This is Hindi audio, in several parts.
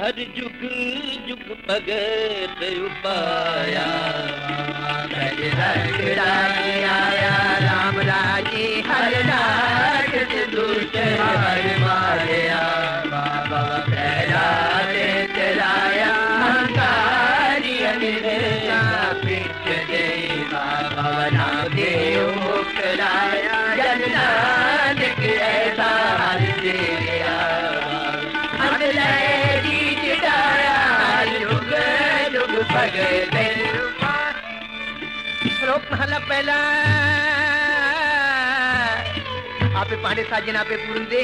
हर जुग जुग भगत उपाया। आया, राम राज़ी हर नाथ दुष्ट बाबा प्रहलाद चलाया, हंकारी दे बाबा नाम देव जगन्नाथ के महला पहला। आपे पांडे साजन, आपे पूरंदे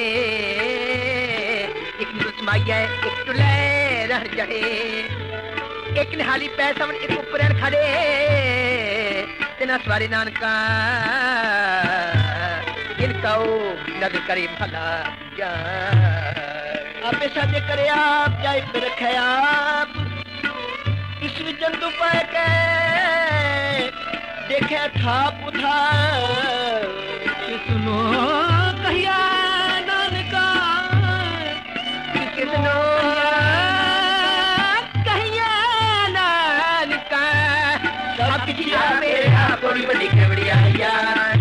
एक नुस माइया एक टुले रह जड़े। एक निहाली पैसा एक ऊपर खड़े। तेना सवारे नानका। इनका नग करे भला जा आपे साजे करे आप, जाए पे रखे देखे था पुथा सुनो कहिया नानका कहिया कहिया नानका सब किया मेरा। कहिया बड़ी कहिया कहिया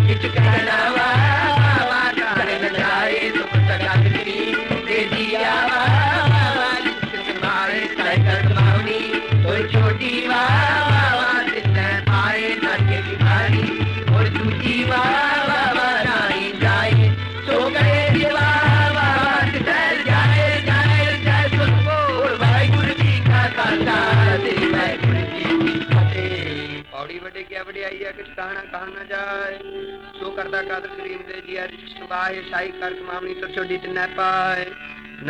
किच कहना बड़े क्या बड़े आइया कुछ कहना कहना जाए सो करता कादर करीम दे जिया सुबाए शाही कर मामली तो छोड़ी त न पाए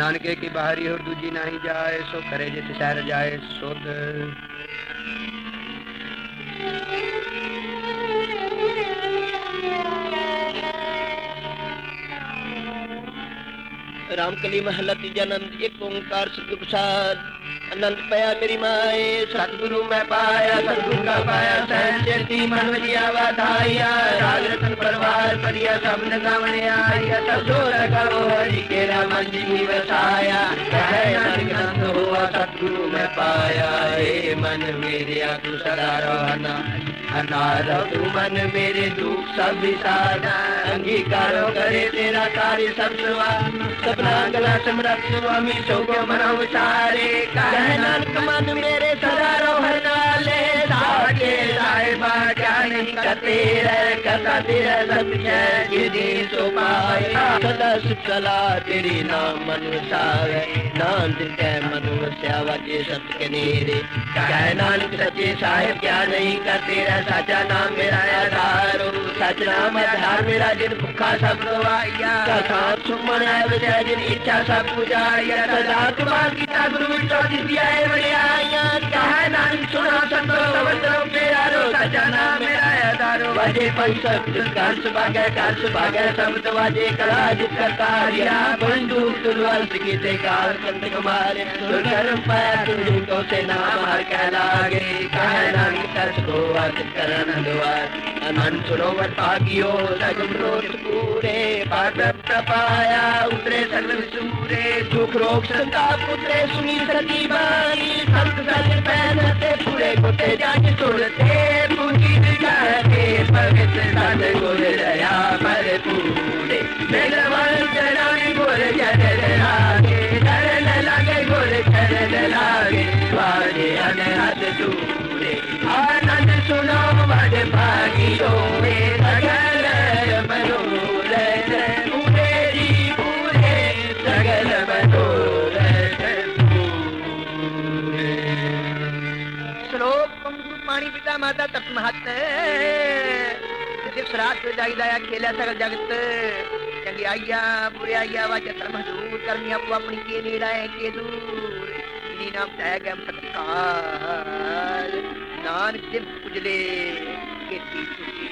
नानके की बाहरी हो दूजी नहीं जाए सो करे जित शहर जाए सुध रामकली महला तीजानंद एक ओंकार सतगुरु प्रसाद अनंत पाया मेरी माए, सतगुरु मैं पाया, सतगुरु का पाया सहन चेती मन वजिया वाधाया राग रतन परवार परिया सब नगावने आया, सब ज़ोर करो हरि के राम जी वसाया कहे नानक नंद हुआ, सतगुरु मैं पाया हे मन मेरे तू सदा रहना। अनार रघु मन मेरे दुख सब अंगीकार करे तेरा कार्य सब सपना, गला समरथ स्वामी शोको मनो सारे। कहना मन मेरे सदा सला तेरी नाम मन वसावे नानक के मन वस्यावा जे सत के नेरे। कहे नानक सच्चे साहिब, क्या नहीं करते रह सचा नाम मेरा आधारो। सच नाम आधार मेरा जिन भूखा सब गवाइया साथ सुमन है, विजय जिन इच्छा सब पुजारिया सदा तुम्हार गीता गुरु विष्णु दिया है बढ़िया कहे नानक सुना संतो सवंतरो प्यारो सचा नाम मेरा आधारो। कंस भागे कंस शब्द वाजे कला ते संत कुमार पाया तुझको से नाम हर कहलागे कहे नानक तस को करन द्वार अनंत सरोवर पागियो सगम पूरे। पाप प्रपाया, उतरे सूरे दुख, रोग सुनी सती बानी संत पूरे जान सुनते सुनो बड़ माता तप महत दिवस रात जागी दाया खेला आइया बुरे आइया वा जतर मजदूर करनी आपो अपनी के नेड़ा है के दूर। इन्हीं नाम तय गए सत्कार। नानक उजले के सुखी